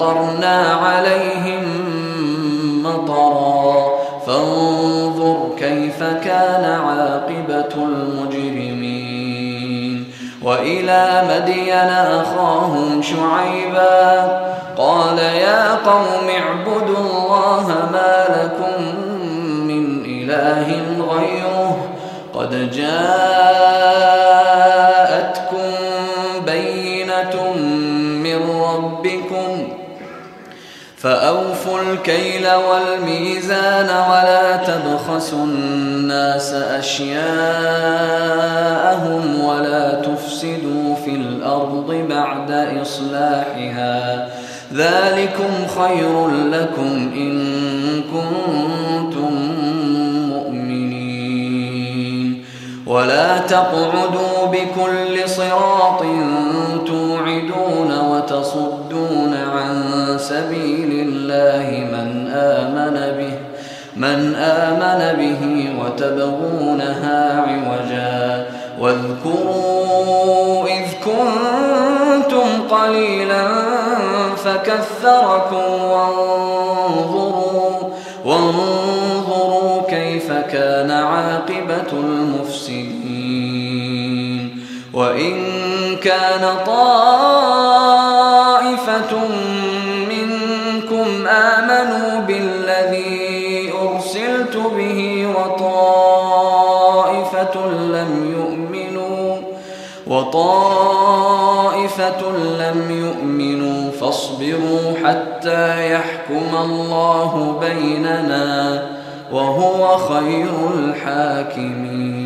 وأمطرنا عليهم مطرا. فانظر كيف كان عاقبة المجرمين. وإلى مدين أخاهم شعيبا. قال يا قوم اعبدوا الله ما لكم من إله غيره. قد جاءتكم فأوفوا الكيل والميزان ولا تبخسوا الناس أشياءهم ولا تفسدوا في الأرض بعد إصلاحها. ذلكم خير لكم إن كنتم مؤمنين. ولا تقعدوا بكل صراط توعدون سبيل الله من آمن به من آمن به وتبغونها عوجا. واذكروا إذ كنتم قليلا فكثركم وانظروا وانظروا كيف كان عاقبة المفسدين. وإن كان طائفة وطائفة لم يؤمنوا وطائفة لم يؤمنوا فاصبروا حتى يحكم الله بيننا وهو خير الحاكمين.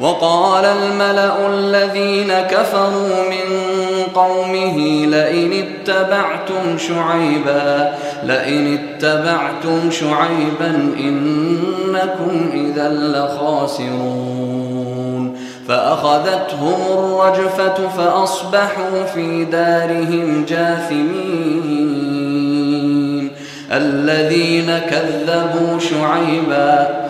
وقال الملأ الذين كفروا من قومه لئن اتبعتم شعيبا لئن اتبعتم شعيبا إنكم إذا لخاسرون. فأخذتهم الرجفة فأصبحوا في دارهم جاثمين. الذين كذبوا شعيبا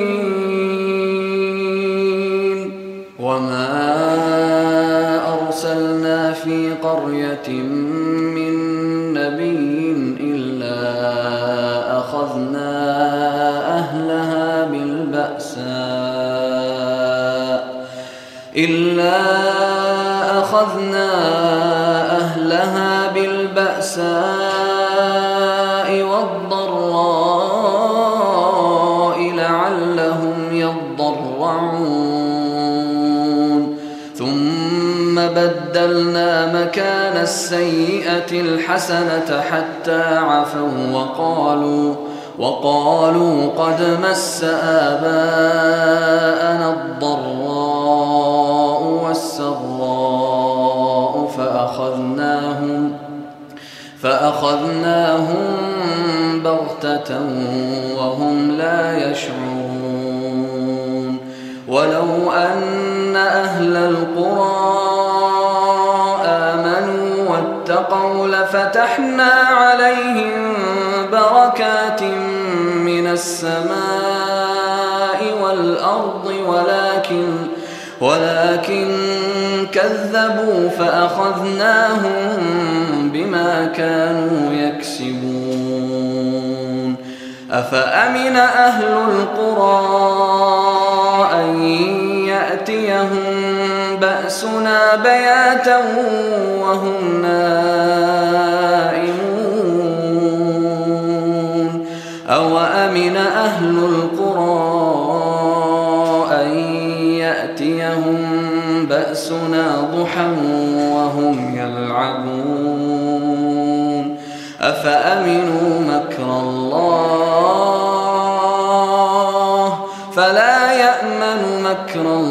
قرية من نبي إلا أخذنا أهلها بالبأساء إلا أخذنا أهلها بدلنا مكان السيئة الحسنة حتى عفوا وقالوا وقالوا قد مس آباءنا الضراء والسراء فأخذناهم فأخذناهم بغتة وهم لا يشعرون. ولو أن أهل القرى واتقوا لفتحنا عليهم بركات من السماء والأرض ولكن ولكن كذبوا فأخذناهم بما كانوا يكسبون. أفأمن أهل القرى أن بأسنا بياتا وهم نائمون. أو أمن أهل القرى أن يأتيهم بأسنا ضحى وهم يلعبون؟ أفأمنوا مكر الله؟ فلا يأمن مكر الله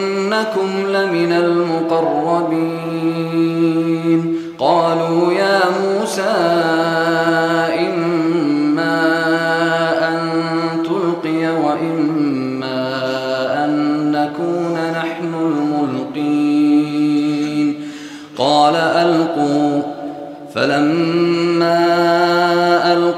وإنكم لمن المقربين. قالوا يا موسى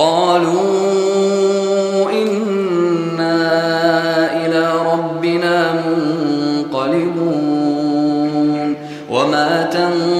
قالوا إنا إلى ربنا منقلبون. وما تنقم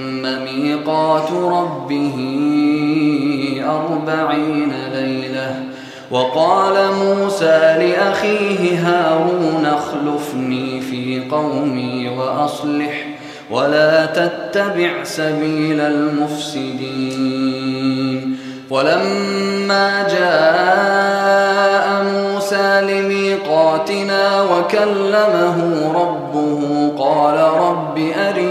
ميقات ربه أربعين ليلة. وقال موسى لأخيه هارون اخلفني في قومي وأصلح ولا تتبع سبيل المفسدين. ولما جاء موسى لميقاتنا وكلمه ربه قال رب أرني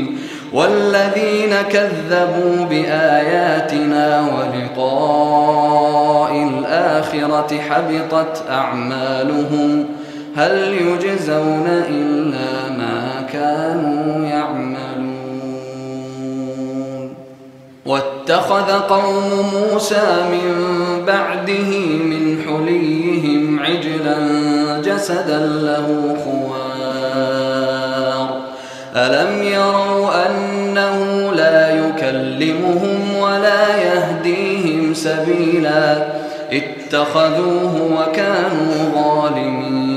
والذين كذبوا بآياتنا ولقاء الآخرة حبطت أعمالهم هل يجزون إلا ما كانوا يعملون واتخذ قوم موسى من بعده من حليهم عجلا جسدا له خوار. ألم يروا يكلمهم ولا يهديهم سبيلا. اتخذوه وكانوا ظالمين.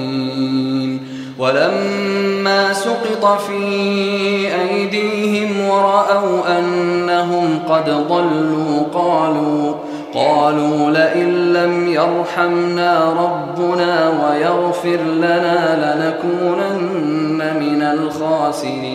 ولما سقط في أيديهم ورأوا أنهم قد ضلوا قالوا قالوا لئن لم يرحمنا ربنا ويغفر لنا لنكونن من الخاسرين.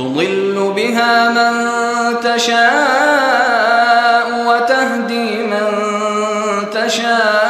تضل بها من تشاء وتهدي من تشاء.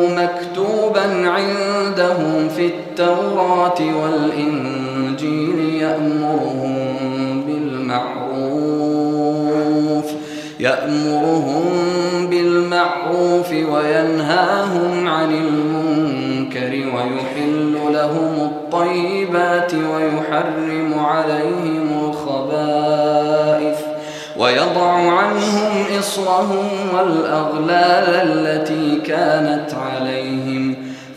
عندهم في التوراة والإنجيل يأمرهم بالمعروف يأمرهم بالمعروف وينهاهم عن المنكر ويحل لهم الطيبات ويحرم عليهم الخبائث ويضع عنهم إصرهم والأغلال التي كانت عليهم.